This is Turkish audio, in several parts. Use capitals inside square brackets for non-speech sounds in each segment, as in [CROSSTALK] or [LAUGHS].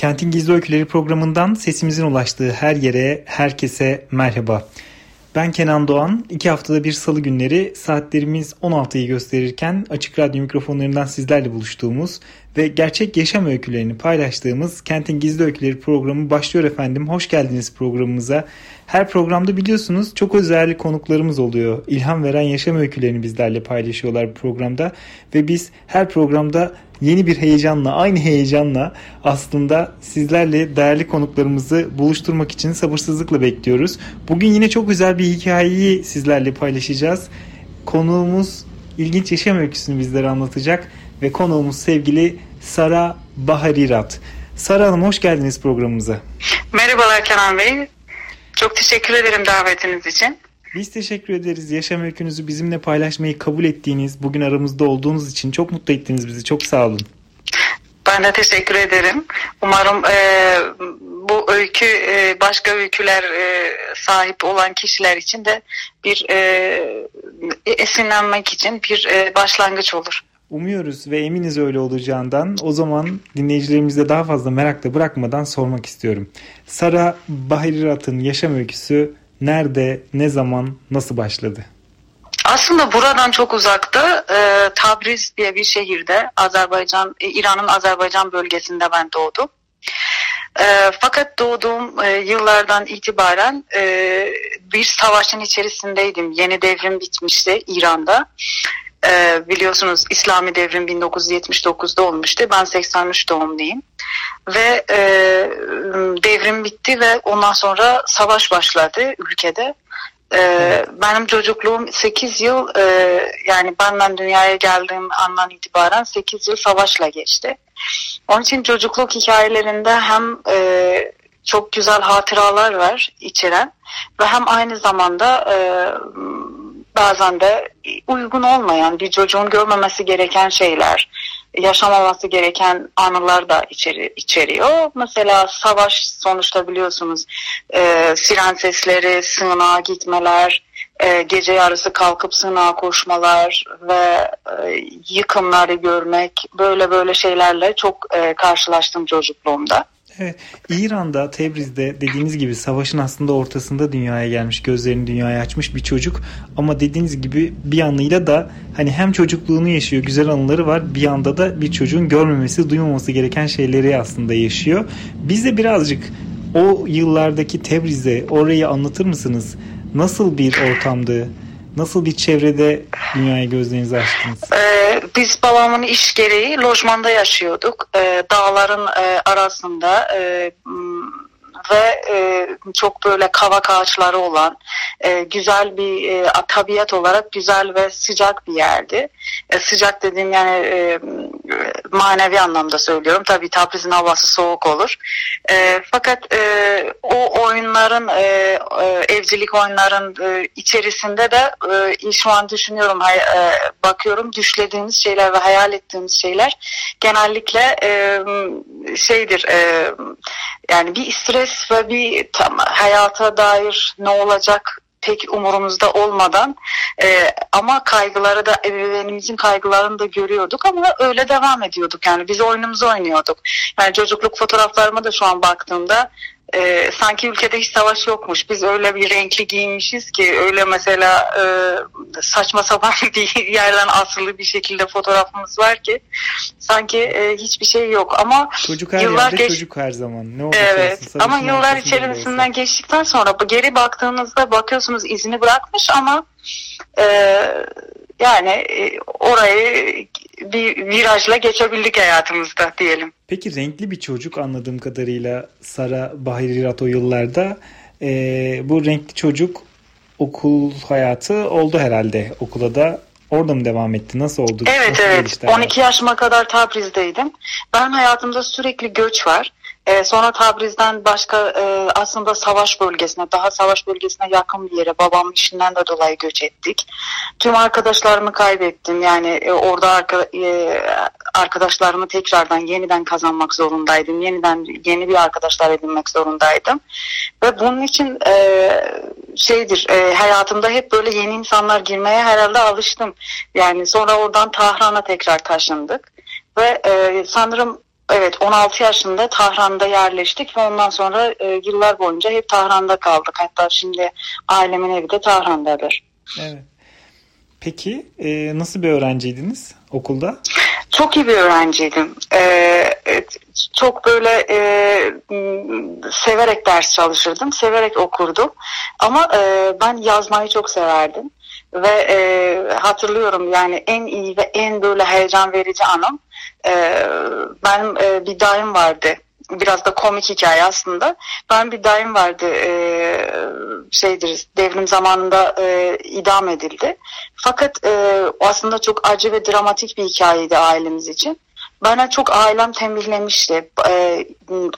Kentin Gizli Öyküleri programından sesimizin ulaştığı her yere, herkese merhaba. Ben Kenan Doğan. İki haftada bir salı günleri saatlerimiz 16'yı gösterirken açık radyo mikrofonlarından sizlerle buluştuğumuz ve gerçek yaşam öykülerini paylaştığımız Kentin Gizli Öyküleri programı başlıyor efendim. Hoş geldiniz programımıza. Her programda biliyorsunuz çok özel konuklarımız oluyor. İlham veren yaşam öykülerini bizlerle paylaşıyorlar programda ve biz her programda yeni bir heyecanla, aynı heyecanla aslında sizlerle değerli konuklarımızı buluşturmak için sabırsızlıkla bekliyoruz. Bugün yine çok güzel bir hikayeyi sizlerle paylaşacağız. Konuğumuz ilginç yaşam öyküsünü bizlere anlatacak ve konuğumuz sevgili Sara Baharirat. Sara Hanım hoş geldiniz programımıza. Merhabalar Kenan Bey. Çok teşekkür ederim davetiniz için. Biz teşekkür ederiz. Yaşam öykünüzü bizimle paylaşmayı kabul ettiğiniz, bugün aramızda olduğunuz için çok mutlu ettiniz bizi. Çok sağ olun. Ben de teşekkür ederim. Umarım e, bu öykü e, başka öyküler e, sahip olan kişiler için de bir e, esinlenmek için bir e, başlangıç olur. Umuyoruz ve eminiz öyle olacağından o zaman dinleyicilerimize daha fazla merakla bırakmadan sormak istiyorum. Sara Bahirirat'ın yaşam öyküsü nerede, ne zaman, nasıl başladı? Aslında buradan çok uzakta e, Tabriz diye bir şehirde Azerbaycan, e, İran'ın Azerbaycan bölgesinde ben doğdum. E, fakat doğduğum e, yıllardan itibaren e, bir savaşın içerisindeydim. Yeni devrim bitmişti İran'da. E, biliyorsunuz İslami devrim 1979'da olmuştu. Ben 83 doğumluyum. Ve e, devrim bitti ve ondan sonra savaş başladı ülkede. Ee, benim çocukluğum 8 yıl e, yani benden dünyaya geldiğim andan itibaren 8 yıl savaşla geçti. Onun için çocukluk hikayelerinde hem e, çok güzel hatıralar var içeren ve hem aynı zamanda e, bazen de uygun olmayan bir çocuğun görmemesi gereken şeyler, yaşamaması gereken anılar da içeri, içeriyor. Mesela savaş sonuçta biliyorsunuz e, siren sesleri, sığınağa gitmeler, e, gece yarısı kalkıp sığınağa koşmalar ve e, yıkımları görmek böyle böyle şeylerle çok e, karşılaştım çocukluğumda. İran'da, Tebriz'de dediğiniz gibi savaşın aslında ortasında dünyaya gelmiş, gözlerini dünyaya açmış bir çocuk. Ama dediğiniz gibi bir yanıyla da hani hem çocukluğunu yaşıyor, güzel anıları var. Bir yanda da bir çocuğun görmemesi, duymaması gereken şeyleri aslında yaşıyor. Bize birazcık o yıllardaki Tebriz'de orayı anlatır mısınız? Nasıl bir ortamdı? Nasıl bir çevrede dünyaya gözlerinizi açtınız? Ee, biz babamın iş gereği lojmanda yaşıyorduk. Ee, dağların e, arasında e, ve e, çok böyle kavak ağaçları olan e, güzel bir e, tabiat olarak güzel ve sıcak bir yerdi. E, sıcak dediğim yani e, manevi anlamda söylüyorum. Tabii Tabriz'in havası soğuk olur. E, fakat e, o oyunların e, e, evcilik oyunların e, içerisinde de e, şu an düşünüyorum hay, e, bakıyorum düşlediğimiz şeyler ve hayal ettiğimiz şeyler genellikle e, şeydir e, yani bir stres ve bir tam, hayata dair ne olacak pek umurumuzda olmadan e, ama kaygıları da ebeveynimizin kaygılarını da görüyorduk ama öyle devam ediyorduk yani biz oyunumuzu oynuyorduk. Yani çocukluk fotoğraflarıma da şu an baktığımda e, sanki ülkede hiç savaş yokmuş. Biz öyle bir renkli giyinmişiz ki öyle mesela e, saçma sapan [LAUGHS] bir yerden asılı bir şekilde fotoğrafımız var ki sanki e, hiçbir şey yok ama çocuk her yıllar geç... çocuk her zaman. Ne evet olsun, ama yıllar içerisinden geçtikten sonra geri baktığınızda bakıyorsunuz izini bırakmış ama e, yani e, orayı bir virajla geçebildik hayatımızda diyelim. Peki renkli bir çocuk anladığım kadarıyla Sara Bahirirat o yıllarda. E, bu renkli çocuk okul hayatı oldu herhalde. Okula da Orada mı devam etti? Nasıl oldu? Evet Nasıl evet. gelişti 12 yaşıma kadar Tabriz'deydim. Ben hayatımda sürekli göç var. E, sonra Tabriz'den başka e, aslında savaş bölgesine, daha savaş bölgesine yakın bir yere babamın işinden de dolayı göç ettik. Tüm arkadaşlarımı kaybettim. Yani e, orada arka, e, arkadaşlarımı tekrardan yeniden kazanmak zorundaydım. Yeniden yeni bir arkadaşlar edinmek zorundaydım. Ve bunun için e, şeydir e, hayatımda hep böyle yeni insanlar girmeye herhalde alıştım. Yani sonra oradan Tahran'a tekrar taşındık. Ve e, sanırım Evet 16 yaşında Tahran'da yerleştik ve ondan sonra e, yıllar boyunca hep Tahran'da kaldık. Hatta şimdi ailemin evi de Tahran'dadır. Evet. Peki e, nasıl bir öğrenciydiniz okulda? Çok iyi bir öğrenciydim. Ee, çok böyle e, severek ders çalışırdım, severek okurdum. Ama e, ben yazmayı çok severdim. Ve e, hatırlıyorum yani en iyi ve en böyle heyecan verici anım e, benim e, bir dayım vardı biraz da komik hikaye aslında. Ben bir dayım vardı e, şeydir devrim zamanında e, idam edildi. Fakat e, aslında çok acı ve dramatik bir hikayeydi ailemiz için. Bana çok ailem tembihlemişti. E,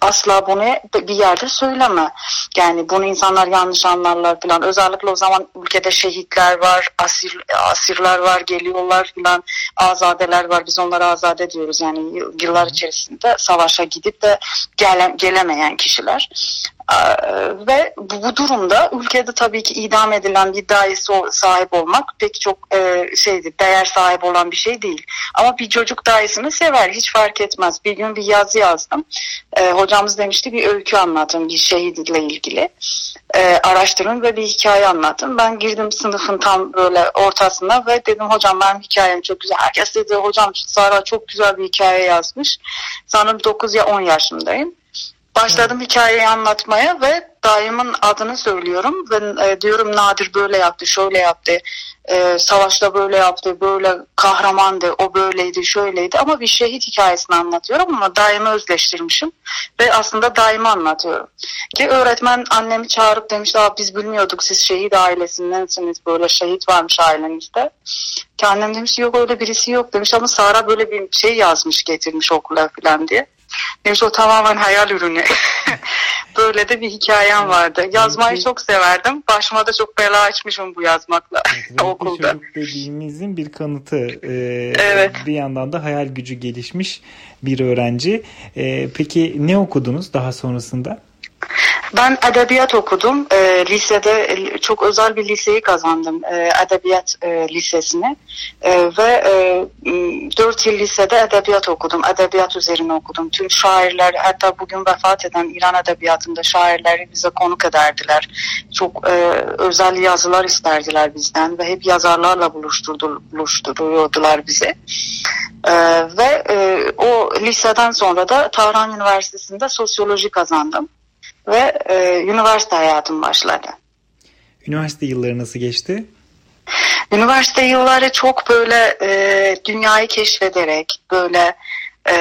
asla bunu bir yerde söyleme. Yani bunu insanlar yanlış anlarlar falan. Özellikle o zaman ülkede şehitler var, asir, asirler var, geliyorlar falan. Azadeler var. Biz onlara azade diyoruz. Yani yıllar içerisinde savaşa gidip de gele, gelemeyen kişiler. Ve bu durumda ülkede tabii ki idam edilen bir daisi sahip olmak pek çok e, şeydi, değer sahibi olan bir şey değil. Ama bir çocuk daisini sever, hiç fark etmez. Bir gün bir yazı yazdım. E, hocamız demişti bir öykü anlatın bir şehidle ilgili. E, araştırın ve bir hikaye anlatın. Ben girdim sınıfın tam böyle ortasına ve dedim hocam ben hikayem çok güzel. Herkes dedi hocam Sara çok güzel bir hikaye yazmış. Sanırım 9 ya 10 yaşındayım. Başladım hikayeyi anlatmaya ve daimin adını söylüyorum ve e, diyorum Nadir böyle yaptı, şöyle yaptı, e, savaşta böyle yaptı, böyle kahramandı, o böyleydi, şöyleydi ama bir şehit hikayesini anlatıyorum ama daimi özleştirmişim ve aslında daimi anlatıyorum. Ki öğretmen annemi çağırıp demiş Aa, biz bilmiyorduk siz şehit ailesindensiniz, böyle şehit varmış ailenizde. Ki annem demiş yok öyle birisi yok demiş ama Sara böyle bir şey yazmış getirmiş okula falan diye. O tamamen hayal ürünü. [LAUGHS] Böyle de bir hikayem vardı. Yazmayı çok severdim. Başıma da çok bela açmışım bu yazmakla evet, [LAUGHS] okulda. Çocuk dediğimizin bir kanıtı. Ee, evet. Bir yandan da hayal gücü gelişmiş bir öğrenci. Ee, peki ne okudunuz daha sonrasında? Ben edebiyat okudum. E, lisede çok özel bir liseyi kazandım. E, edebiyat e, lisesini. E, ve e, 4 yıl lisede edebiyat okudum. Edebiyat üzerine okudum. Tüm şairler hatta bugün vefat eden İran edebiyatında şairleri bize konuk ederdiler. Çok e, özel yazılar isterdiler bizden ve hep yazarlarla buluşturuyordular bizi. E, ve e, o liseden sonra da Tahran Üniversitesi'nde sosyoloji kazandım ve e, üniversite hayatım başladı. Üniversite yılları nasıl geçti? Üniversite yılları çok böyle e, dünyayı keşfederek böyle e,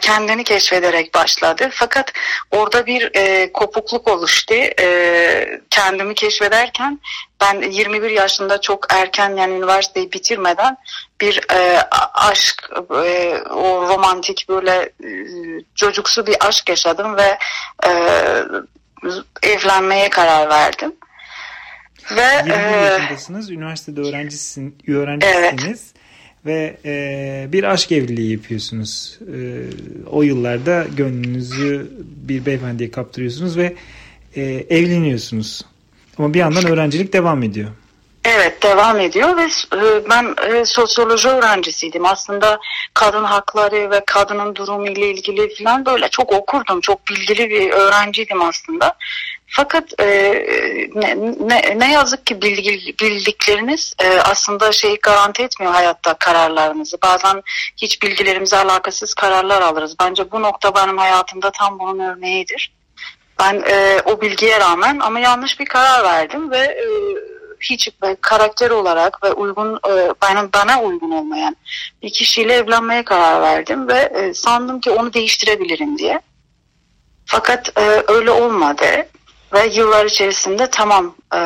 kendini keşfederek başladı. Fakat orada bir e, kopukluk oluştu. E, kendimi keşfederken ben 21 yaşında çok erken yani üniversiteyi bitirmeden bir e, aşk, e, o romantik böyle e, çocuksu bir aşk yaşadım ve e, evlenmeye karar verdim. Ve 21 e, yaşındasınız, üniversitede öğrencisin, öğrencisiniz. Evet ve e, bir aşk evliliği yapıyorsunuz. E, o yıllarda gönlünüzü bir beyefendiye kaptırıyorsunuz ve e, evleniyorsunuz. Ama bir yandan öğrencilik devam ediyor. Evet devam ediyor ve e, ben e, sosyoloji öğrencisiydim. Aslında kadın hakları ve kadının durumu ile ilgili falan böyle çok okurdum. Çok bilgili bir öğrenciydim aslında. Fakat e, ne, ne, ne yazık ki bildikleriniz e, aslında şeyi garanti etmiyor hayatta kararlarınızı. Bazen hiç bilgilerimize alakasız kararlar alırız. Bence bu nokta benim hayatımda tam bunun örneğidir. Ben e, o bilgiye rağmen ama yanlış bir karar verdim ve e, hiç karakter olarak ve uygun e, bana, bana uygun olmayan bir kişiyle evlenmeye karar verdim ve e, sandım ki onu değiştirebilirim diye. Fakat e, öyle olmadı. Ve yıllar içerisinde tamam e,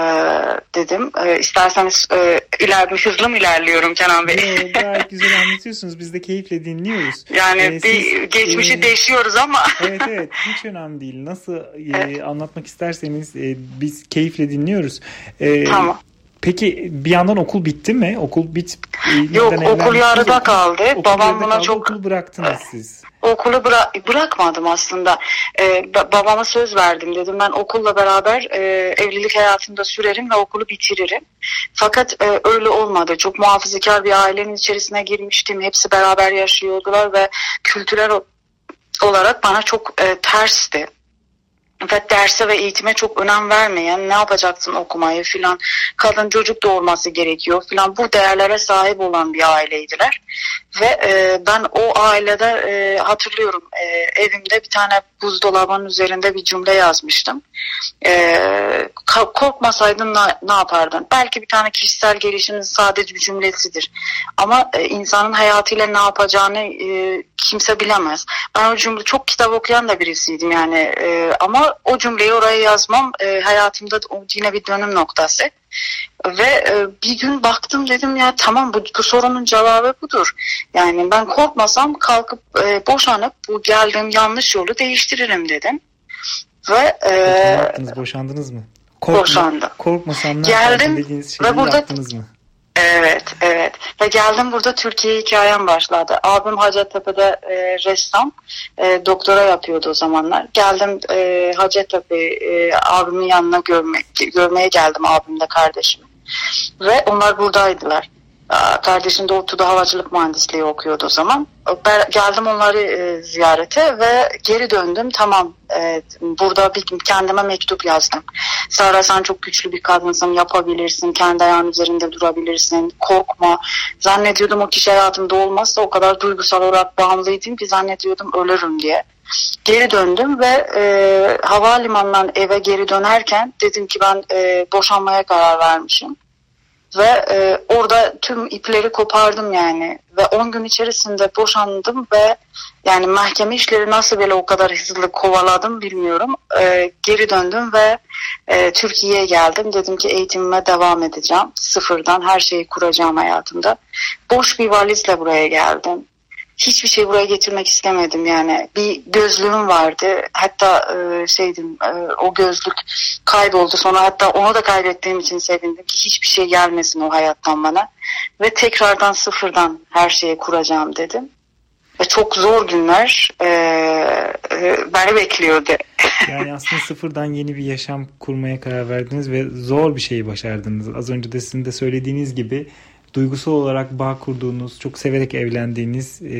dedim. E, isterseniz e, iler, hızlı mı ilerliyorum Kenan Bey? Yo, [LAUGHS] gayet güzel anlatıyorsunuz. Biz de keyifle dinliyoruz. Yani ee, bir siz, geçmişi e, değişiyoruz ama. [LAUGHS] evet [LAUGHS] evet hiç önemli değil. Nasıl e, evet. anlatmak isterseniz e, biz keyifle dinliyoruz. E, tamam. Peki bir yandan okul bitti mi? Okul bit Yok okul yarıda kaldı. Okul Babam buna kaldı, çok okulu bıraktınız siz. Okulu bıra- bırakmadım aslında. Ee, babama söz verdim dedim ben okulla beraber e, evlilik hayatımda sürerim ve okulu bitiririm. Fakat e, öyle olmadı. Çok muhafazakar bir ailenin içerisine girmiştim. Hepsi beraber yaşıyordular ve kültürel olarak bana çok e, tersti ve derse ve eğitime çok önem vermeyen ne yapacaksın okumayı? filan. Kadın çocuk doğurması gerekiyor filan. Bu değerlere sahip olan bir aileydiler. Ve e, ben o ailede e, hatırlıyorum e, evimde bir tane buzdolabının üzerinde bir cümle yazmıştım. E, korkmasaydın ne, ne yapardın? Belki bir tane kişisel gelişimin sadece bir cümlesidir. Ama e, insanın hayatıyla ne yapacağını e, kimse bilemez. Ben o cümle çok kitap okuyan da birisiydim yani e, ama o cümleyi oraya yazmam e, hayatımda yine bir dönüm noktası. Ve e, bir gün baktım dedim ya tamam bu, bu sorunun cevabı budur. Yani ben korkmasam kalkıp e, boşanıp bu geldiğim yanlış yolu değiştiririm dedim. Ve e, yaptınız boşandınız mı? Korkma, boşandım. Korkmasam ne Geldim, dediğiniz şeyi ve burada, yaptınız mı? Evet. Ve geldim burada Türkiye hikayem başladı. Abim Hacettepe'de e, ressam, e, doktora yapıyordu o zamanlar. Geldim e, Hacettepe e, abimin yanına görmek, görmeye geldim abimle kardeşimi. Ve onlar buradaydılar. Kardeşim de ODTÜ'de havacılık mühendisliği okuyordu o zaman. Ben geldim onları e, ziyarete ve geri döndüm. Tamam e, burada bir kendime mektup yazdım. Sara sen çok güçlü bir kadınsın, yapabilirsin, kendi ayağın üzerinde durabilirsin, korkma. Zannediyordum o kişi hayatımda olmazsa o kadar duygusal olarak bağımlıydım ki zannediyordum ölürüm diye. Geri döndüm ve e, havalimanından eve geri dönerken dedim ki ben e, boşanmaya karar vermişim ve e, orada tüm ipleri kopardım yani ve 10 gün içerisinde boşandım ve yani mahkeme işleri nasıl böyle o kadar hızlı kovaladım bilmiyorum. E, geri döndüm ve e, Türkiye'ye geldim. Dedim ki eğitimime devam edeceğim. Sıfırdan her şeyi kuracağım hayatımda. Boş bir valizle buraya geldim hiçbir şey buraya getirmek istemedim yani. Bir gözlüğüm vardı. Hatta e, şeydim e, o gözlük kayboldu. Sonra hatta onu da kaybettiğim için sevindim ki hiçbir şey gelmesin o hayattan bana. Ve tekrardan sıfırdan her şeyi kuracağım dedim. Ve çok zor günler e, e, beni bekliyordu. [LAUGHS] yani aslında sıfırdan yeni bir yaşam kurmaya karar verdiniz ve zor bir şeyi başardınız. Az önce de sizin de söylediğiniz gibi duygusal olarak bağ kurduğunuz, çok severek evlendiğiniz e,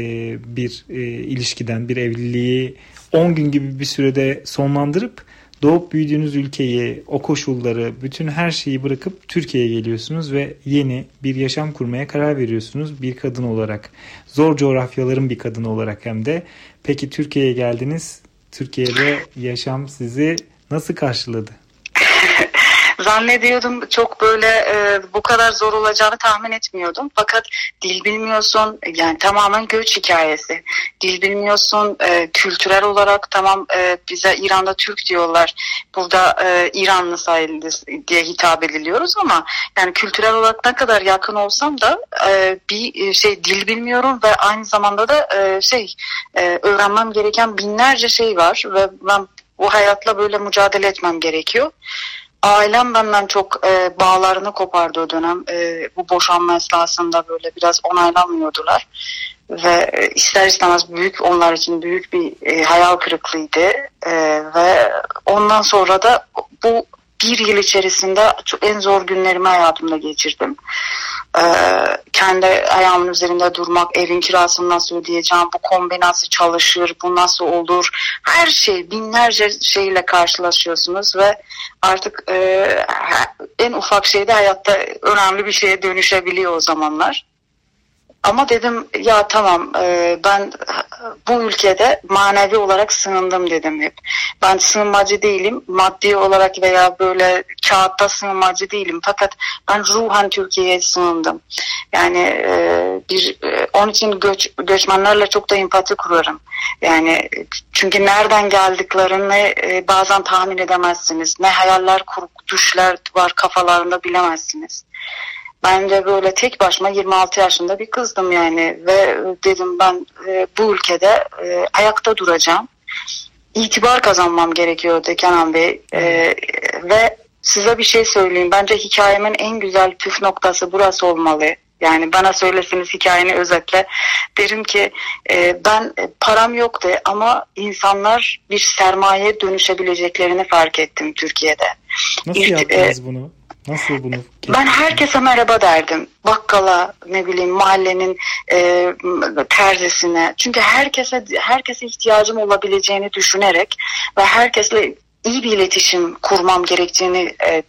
bir e, ilişkiden, bir evliliği 10 gün gibi bir sürede sonlandırıp doğup büyüdüğünüz ülkeyi, o koşulları, bütün her şeyi bırakıp Türkiye'ye geliyorsunuz ve yeni bir yaşam kurmaya karar veriyorsunuz bir kadın olarak. Zor coğrafyaların bir kadın olarak hem de. Peki Türkiye'ye geldiniz. Türkiye'de yaşam sizi nasıl karşıladı? [LAUGHS] Zannediyordum çok böyle e, bu kadar zor olacağını tahmin etmiyordum. Fakat dil bilmiyorsun yani tamamen göç hikayesi. Dil bilmiyorsun e, kültürel olarak tamam e, bize İran'da Türk diyorlar. Burada e, İranlı sayıldı diye hitap ediliyoruz ama yani kültürel olarak ne kadar yakın olsam da e, bir şey dil bilmiyorum ve aynı zamanda da e, şey e, öğrenmem gereken binlerce şey var ve ben bu hayatla böyle mücadele etmem gerekiyor. Ailem benden çok e, bağlarını kopardı o dönem. E, bu boşanma esnasında böyle biraz onaylamıyordular. Ve e, ister istemez büyük onlar için büyük bir e, hayal kırıklığıydı. E, ve ondan sonra da bu bir yıl içerisinde en zor günlerimi hayatımda geçirdim. Ee, kendi ayağımın üzerinde durmak, evin kirasını nasıl ödeyeceğim, bu kombi nasıl çalışır, bu nasıl olur, her şey binlerce şeyle karşılaşıyorsunuz ve artık e, en ufak şeyde hayatta önemli bir şeye dönüşebiliyor o zamanlar. Ama dedim ya tamam e, ben bu ülkede manevi olarak sığındım dedim hep. Ben sığınmacı değilim. Maddi olarak veya böyle kağıtta sığınmacı değilim. Fakat ben ruhan Türkiye'ye sığındım. Yani e, bir e, onun için göç, göçmenlerle çok da empati kurarım. Yani çünkü nereden geldiklerini e, bazen tahmin edemezsiniz. Ne hayaller kurup düşler var kafalarında bilemezsiniz. Ben de böyle tek başıma 26 yaşında bir kızdım yani ve dedim ben e, bu ülkede e, ayakta duracağım. İtibar kazanmam gerekiyordu Kenan Bey e, ve size bir şey söyleyeyim. Bence hikayemin en güzel püf noktası burası olmalı. Yani bana söylesiniz hikayeni özetle. Derim ki e, ben param yoktu ama insanlar bir sermaye dönüşebileceklerini fark ettim Türkiye'de. Nasıl İlk, yaptınız e, bunu? Nasıl bunu? Ben herkese merhaba derdim. Bakkala, ne bileyim mahallenin e, terzisine. Çünkü herkese herkese ihtiyacım olabileceğini düşünerek ve herkesle iyi bir iletişim kurmam gerektiğini e,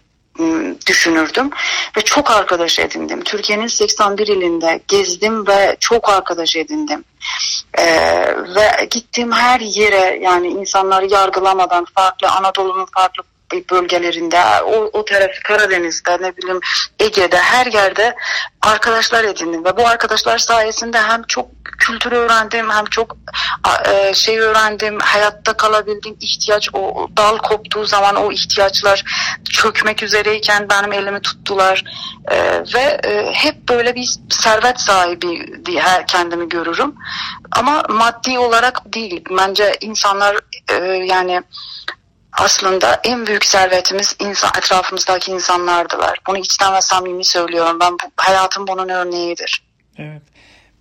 düşünürdüm ve çok arkadaş edindim. Türkiye'nin 81 ilinde gezdim ve çok arkadaş edindim. Ee, ve gittiğim her yere yani insanları yargılamadan farklı Anadolu'nun farklı bölgelerinde, o, o taraf Karadeniz'de, ne bileyim Ege'de, her yerde arkadaşlar edindim ve bu arkadaşlar sayesinde hem çok kültür öğrendim, hem çok e, şey öğrendim, hayatta kalabildim, ihtiyaç o dal koptuğu zaman o ihtiyaçlar çökmek üzereyken benim elimi tuttular e, ve e, hep böyle bir servet sahibi diye kendimi görürüm. Ama maddi olarak değil. Bence insanlar e, yani aslında en büyük servetimiz insan, etrafımızdaki insanlardılar. Bunu içten ve samimi söylüyorum. Ben bu, hayatım bunun örneğidir. Evet.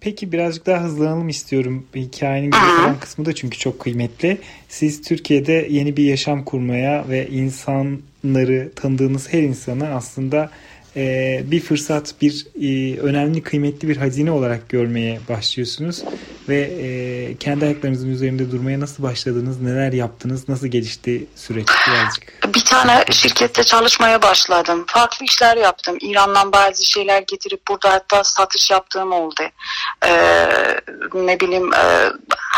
Peki birazcık daha hızlanalım istiyorum. Hikayenin geri kalan kısmı da çünkü çok kıymetli. Siz Türkiye'de yeni bir yaşam kurmaya ve insanları tanıdığınız her insanı aslında e, bir fırsat, bir e, önemli, kıymetli bir hazine olarak görmeye başlıyorsunuz ve e, kendi ayaklarınızın üzerinde durmaya nasıl başladınız, neler yaptınız, nasıl gelişti süreç birazcık? Bir tane şirkette çalışmaya başladım. Farklı işler yaptım. İran'dan bazı şeyler getirip burada hatta satış yaptığım oldu. Ee, ne bileyim e,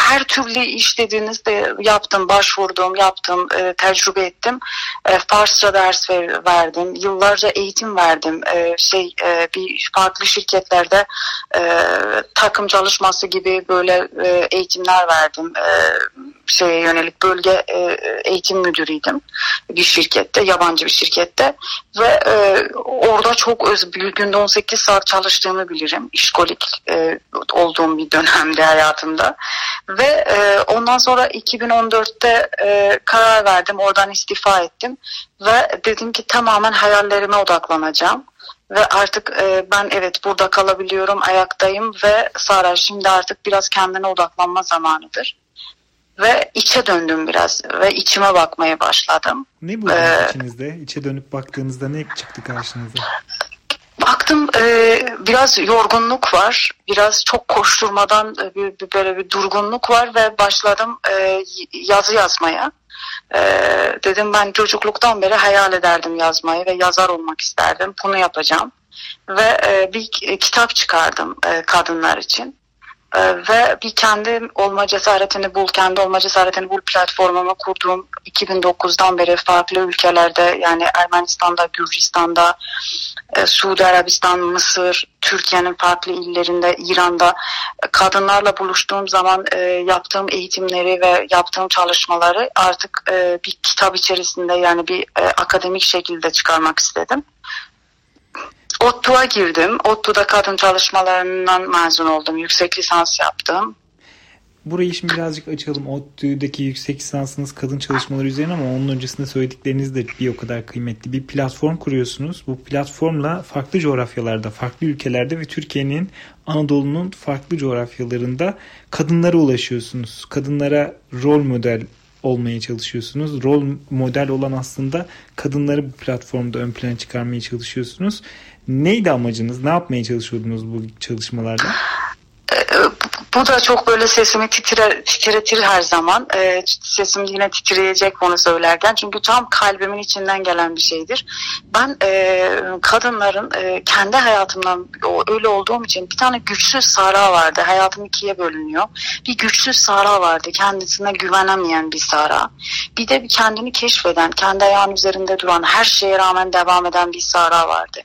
her türlü iş dediğinizde yaptım, başvurdum, yaptım, tecrübe ettim. Farsça ders ver, verdim, yıllarca eğitim verdim. E, şey e, bir farklı şirketlerde e, takım çalışması gibi böyle e, eğitimler verdim. E, şeye yönelik bölge e, eğitim müdürüydüm. Bir şirkette, yabancı bir şirkette. Ve e, orada çok öz bir günde 18 saat çalıştığımı bilirim. İşkolik e, olduğum bir dönemde hayatımda. Ve e, ondan sonra 2014'te e, karar verdim, oradan istifa ettim. Ve dedim ki tamamen hayallerime odaklanacağım. Ve artık e, ben evet burada kalabiliyorum, ayaktayım. Ve Sara şimdi artık biraz kendine odaklanma zamanıdır ve içe döndüm biraz ve içime bakmaya başladım. Ne buldunuz ee, içinizde? İçe dönüp baktığınızda ne çıktı karşınıza? Baktım e, biraz yorgunluk var, biraz çok koşturmadan e, bir, bir böyle bir durgunluk var ve başladım e, yazı yazmaya. E, dedim ben çocukluktan beri hayal ederdim yazmayı ve yazar olmak isterdim. Bunu yapacağım ve e, bir kitap çıkardım e, kadınlar için. Ee, ve bir kendi olma cesaretini bul, kendi olma cesaretini bul platformumu kurduğum 2009'dan beri farklı ülkelerde yani Ermenistan'da, Gürcistan'da, e, Suudi Arabistan, Mısır, Türkiye'nin farklı illerinde, İran'da e, kadınlarla buluştuğum zaman e, yaptığım eğitimleri ve yaptığım çalışmaları artık bir kitap içerisinde yani bir akademik şekilde çıkarmak istedim. ODTÜ'ye girdim. ODTÜ'de kadın çalışmalarından mezun oldum. Yüksek lisans yaptım. Burayı şimdi birazcık açalım. ODTÜ'deki yüksek lisansınız kadın çalışmaları üzerine ama onun öncesinde söyledikleriniz de bir o kadar kıymetli. Bir platform kuruyorsunuz. Bu platformla farklı coğrafyalarda, farklı ülkelerde ve Türkiye'nin Anadolu'nun farklı coğrafyalarında kadınlara ulaşıyorsunuz. Kadınlara rol model olmaya çalışıyorsunuz. Rol model olan aslında kadınları bu platformda ön plana çıkarmaya çalışıyorsunuz. Neydi amacınız? Ne yapmaya çalışıyordunuz bu çalışmalarda? [GASPS] Bu da çok böyle sesimi titrer, titretir her zaman. E, sesim yine titreyecek bunu söylerken. Çünkü tam kalbimin içinden gelen bir şeydir. Ben e, kadınların e, kendi hayatımdan öyle olduğum için bir tane güçsüz Sara vardı. Hayatım ikiye bölünüyor. Bir güçsüz Sara vardı. Kendisine güvenemeyen bir Sara. Bir de bir kendini keşfeden, kendi ayağının üzerinde duran, her şeye rağmen devam eden bir Sara vardı.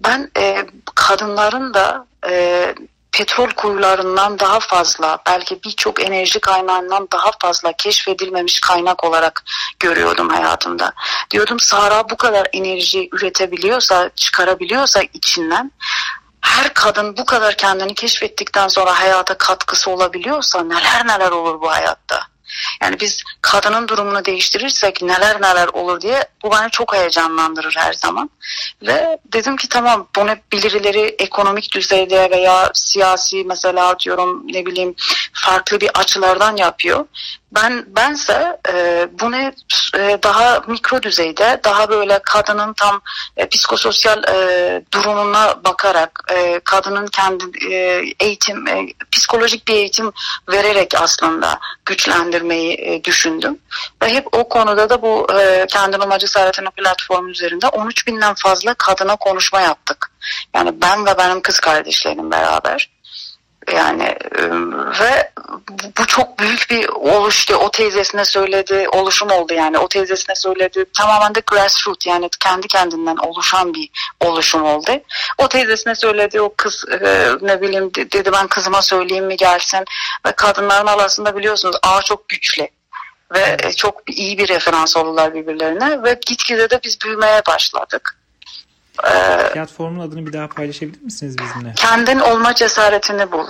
Ben e, kadınların da e, petrol kuyularından daha fazla belki birçok enerji kaynağından daha fazla keşfedilmemiş kaynak olarak görüyordum hayatımda. Diyordum Sahra bu kadar enerji üretebiliyorsa, çıkarabiliyorsa içinden her kadın bu kadar kendini keşfettikten sonra hayata katkısı olabiliyorsa neler neler olur bu hayatta. Yani biz kadının durumunu değiştirirsek neler neler olur diye bu beni çok heyecanlandırır her zaman. Ve dedim ki tamam bunu birileri ekonomik düzeyde veya siyasi mesela diyorum ne bileyim farklı bir açılardan yapıyor. Ben bense e, bunu e, daha mikro düzeyde, daha böyle kadının tam e, psikososyal e, durumuna bakarak, e, kadının kendi e, eğitim, e, psikolojik bir eğitim vererek aslında güçlendirmeyi e, düşündüm. Ve hep o konuda da bu e, Kendin Olma Cesaretini platformu üzerinde 13 binden fazla kadına konuşma yaptık. Yani ben ve benim kız kardeşlerim beraber. Yani ve bu çok büyük bir oluştu. O teyzesine söyledi, oluşum oldu yani. O teyzesine söyledi. Tamamen de grassroots yani kendi kendinden oluşan bir oluşum oldu. O teyzesine söyledi. O kız ne bileyim dedi ben kızıma söyleyeyim mi gelsin. Ve kadınların arasında biliyorsunuz ağ çok güçlü ve çok iyi bir referans oldular birbirlerine ve gitgide de biz büyümeye başladık. Ee, Platformun adını bir daha paylaşabilir misiniz bizimle? Kendin olma cesaretini bul.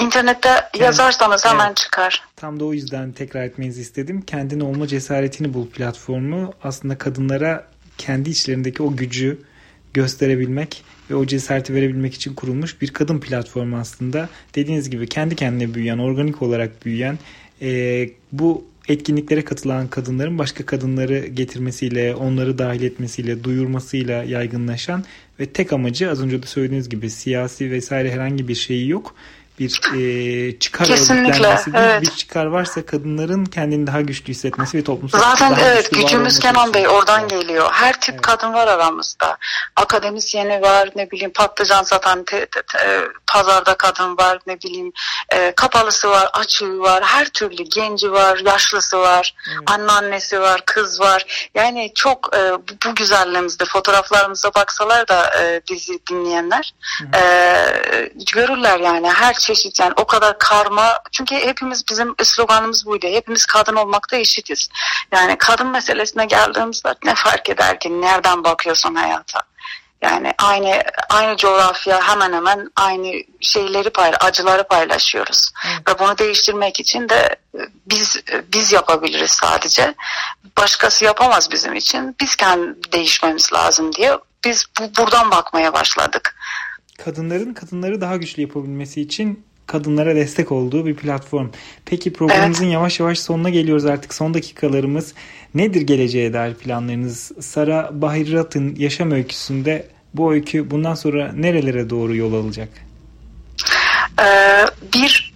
İnternette Kend, yazarsanız hemen evet, çıkar. Tam da o yüzden tekrar etmenizi istedim. Kendin olma cesaretini bul platformu aslında kadınlara kendi içlerindeki o gücü gösterebilmek ve o cesareti verebilmek için kurulmuş bir kadın platformu aslında. Dediğiniz gibi kendi kendine büyüyen, organik olarak büyüyen e, bu etkinliklere katılan kadınların başka kadınları getirmesiyle, onları dahil etmesiyle, duyurmasıyla yaygınlaşan ve tek amacı az önce de söylediğiniz gibi siyasi vesaire herhangi bir şeyi yok bir e, çıkar örgütlenmesi değil, evet. bir çıkar varsa kadınların kendini daha güçlü hissetmesi ve toplumsal Zaten evet gücümüz Kenan Bey oradan evet. geliyor. Her tip evet. kadın var aramızda. Akademisyeni var, ne bileyim patlıcan satan te, te, te, pazarda kadın var, ne bileyim e, kapalısı var, açığı var, her türlü genci var, yaşlısı var, evet. anneannesi var, kız var. Yani çok e, bu, bu güzelliğimizde fotoğraflarımıza baksalar da e, bizi dinleyenler e, görürler yani her çeşit yani o kadar karma çünkü hepimiz bizim sloganımız buydu. Hepimiz kadın olmakta eşitiz. Yani kadın meselesine geldiğimizde ne fark eder ki nereden bakıyorsun hayata? Yani aynı aynı coğrafya hemen hemen aynı şeyleri payla, acıları paylaşıyoruz. Evet. Ve bunu değiştirmek için de biz biz yapabiliriz sadece. Başkası yapamaz bizim için. Biz kendi değişmemiz lazım diye biz bu, buradan bakmaya başladık kadınların kadınları daha güçlü yapabilmesi için kadınlara destek olduğu bir platform. Peki programımızın evet. yavaş yavaş sonuna geliyoruz artık son dakikalarımız. Nedir geleceğe dair planlarınız? Sara Bahirrat'ın yaşam öyküsünde bu öykü bundan sonra nerelere doğru yol alacak? Ee, bir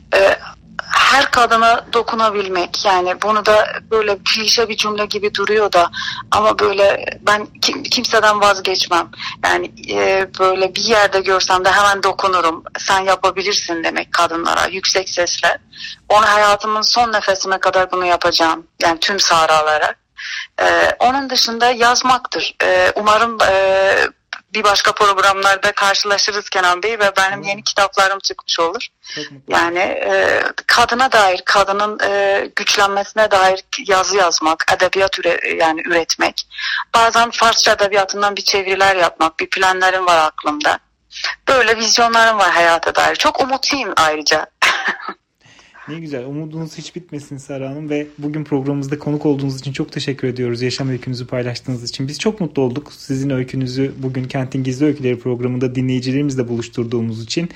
kadına dokunabilmek. Yani bunu da böyle klişe bir cümle gibi duruyor da. Ama böyle ben kim, kimseden vazgeçmem. Yani e, böyle bir yerde görsem de hemen dokunurum. Sen yapabilirsin demek kadınlara yüksek sesle. Onu hayatımın son nefesime kadar bunu yapacağım. Yani tüm sahralara ee, onun dışında yazmaktır. Ee, umarım e, bir başka programlarda karşılaşırız Kenan Bey ve benim yeni kitaplarım çıkmış olur. Yani e, kadına dair, kadının e, güçlenmesine dair yazı yazmak, edebiyat üre, yani üretmek. Bazen Farsça edebiyatından bir çeviriler yapmak, bir planlarım var aklımda. Böyle vizyonlarım var hayata dair. Çok umutluyum ayrıca. [LAUGHS] Ne güzel. Umudunuz hiç bitmesin Sara Hanım ve bugün programımızda konuk olduğunuz için çok teşekkür ediyoruz. Yaşam öykünüzü paylaştığınız için. Biz çok mutlu olduk. Sizin öykünüzü bugün Kentin Gizli Öyküleri programında dinleyicilerimizle buluşturduğumuz için.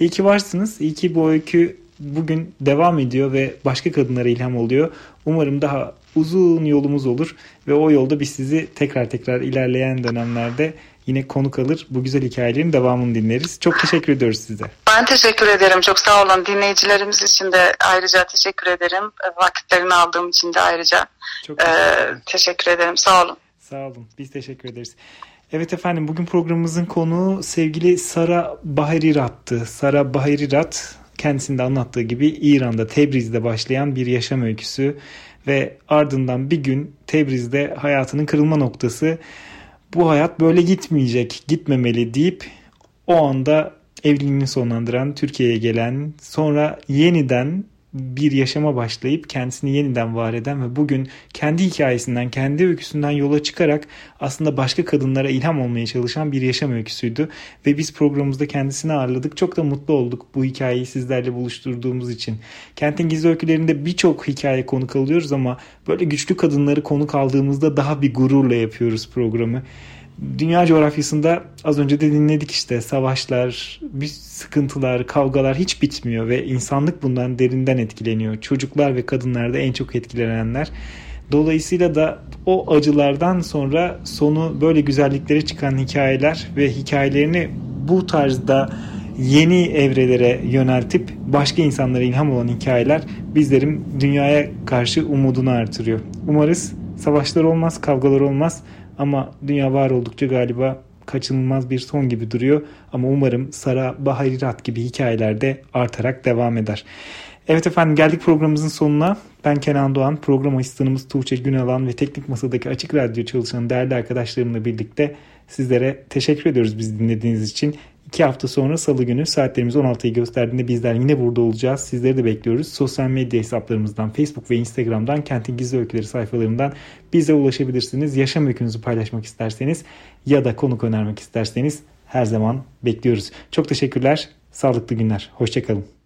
İyi ki varsınız. İyi ki bu öykü bugün devam ediyor ve başka kadınlara ilham oluyor. Umarım daha uzun yolumuz olur ve o yolda biz sizi tekrar tekrar ilerleyen dönemlerde yine konuk alır. Bu güzel hikayelerin devamını dinleriz. Çok teşekkür ediyoruz size. Ben teşekkür ederim. Çok sağ olun. Dinleyicilerimiz için de ayrıca teşekkür ederim. Vakitlerini aldığım için de ayrıca Çok teşekkür, ederim. teşekkür ederim. Sağ olun. Sağ olun. Biz teşekkür ederiz. Evet efendim bugün programımızın konuğu sevgili Sara Bahirirat'tı. Sara Bahirirat kendisinde anlattığı gibi İran'da Tebriz'de başlayan bir yaşam öyküsü ve ardından bir gün Tebriz'de hayatının kırılma noktası bu hayat böyle gitmeyecek, gitmemeli deyip o anda evliliğini sonlandıran, Türkiye'ye gelen, sonra yeniden bir yaşama başlayıp kendisini yeniden var eden ve bugün kendi hikayesinden, kendi öyküsünden yola çıkarak aslında başka kadınlara ilham olmaya çalışan bir yaşam öyküsüydü. Ve biz programımızda kendisini ağırladık. Çok da mutlu olduk bu hikayeyi sizlerle buluşturduğumuz için. Kentin Gizli Öykülerinde birçok hikaye konuk alıyoruz ama böyle güçlü kadınları konuk aldığımızda daha bir gururla yapıyoruz programı dünya coğrafyasında az önce de dinledik işte savaşlar, bir sıkıntılar, kavgalar hiç bitmiyor ve insanlık bundan derinden etkileniyor. Çocuklar ve kadınlar da en çok etkilenenler. Dolayısıyla da o acılardan sonra sonu böyle güzelliklere çıkan hikayeler ve hikayelerini bu tarzda yeni evrelere yöneltip başka insanlara ilham olan hikayeler bizlerin dünyaya karşı umudunu artırıyor. Umarız savaşlar olmaz, kavgalar olmaz ama dünya var oldukça galiba kaçınılmaz bir son gibi duruyor. Ama umarım Sara Baharirat gibi hikayelerde artarak devam eder. Evet efendim geldik programımızın sonuna. Ben Kenan Doğan, program asistanımız Tuğçe Günalan ve Teknik Masa'daki Açık Radyo çalışan değerli arkadaşlarımla birlikte sizlere teşekkür ediyoruz biz dinlediğiniz için. İki hafta sonra salı günü saatlerimiz 16'yı gösterdiğinde bizler yine burada olacağız. Sizleri de bekliyoruz. Sosyal medya hesaplarımızdan Facebook ve Instagram'dan Kentin Gizli Öyküleri sayfalarından bize ulaşabilirsiniz. Yaşam öykünüzü paylaşmak isterseniz ya da konuk önermek isterseniz her zaman bekliyoruz. Çok teşekkürler. Sağlıklı günler. Hoşçakalın.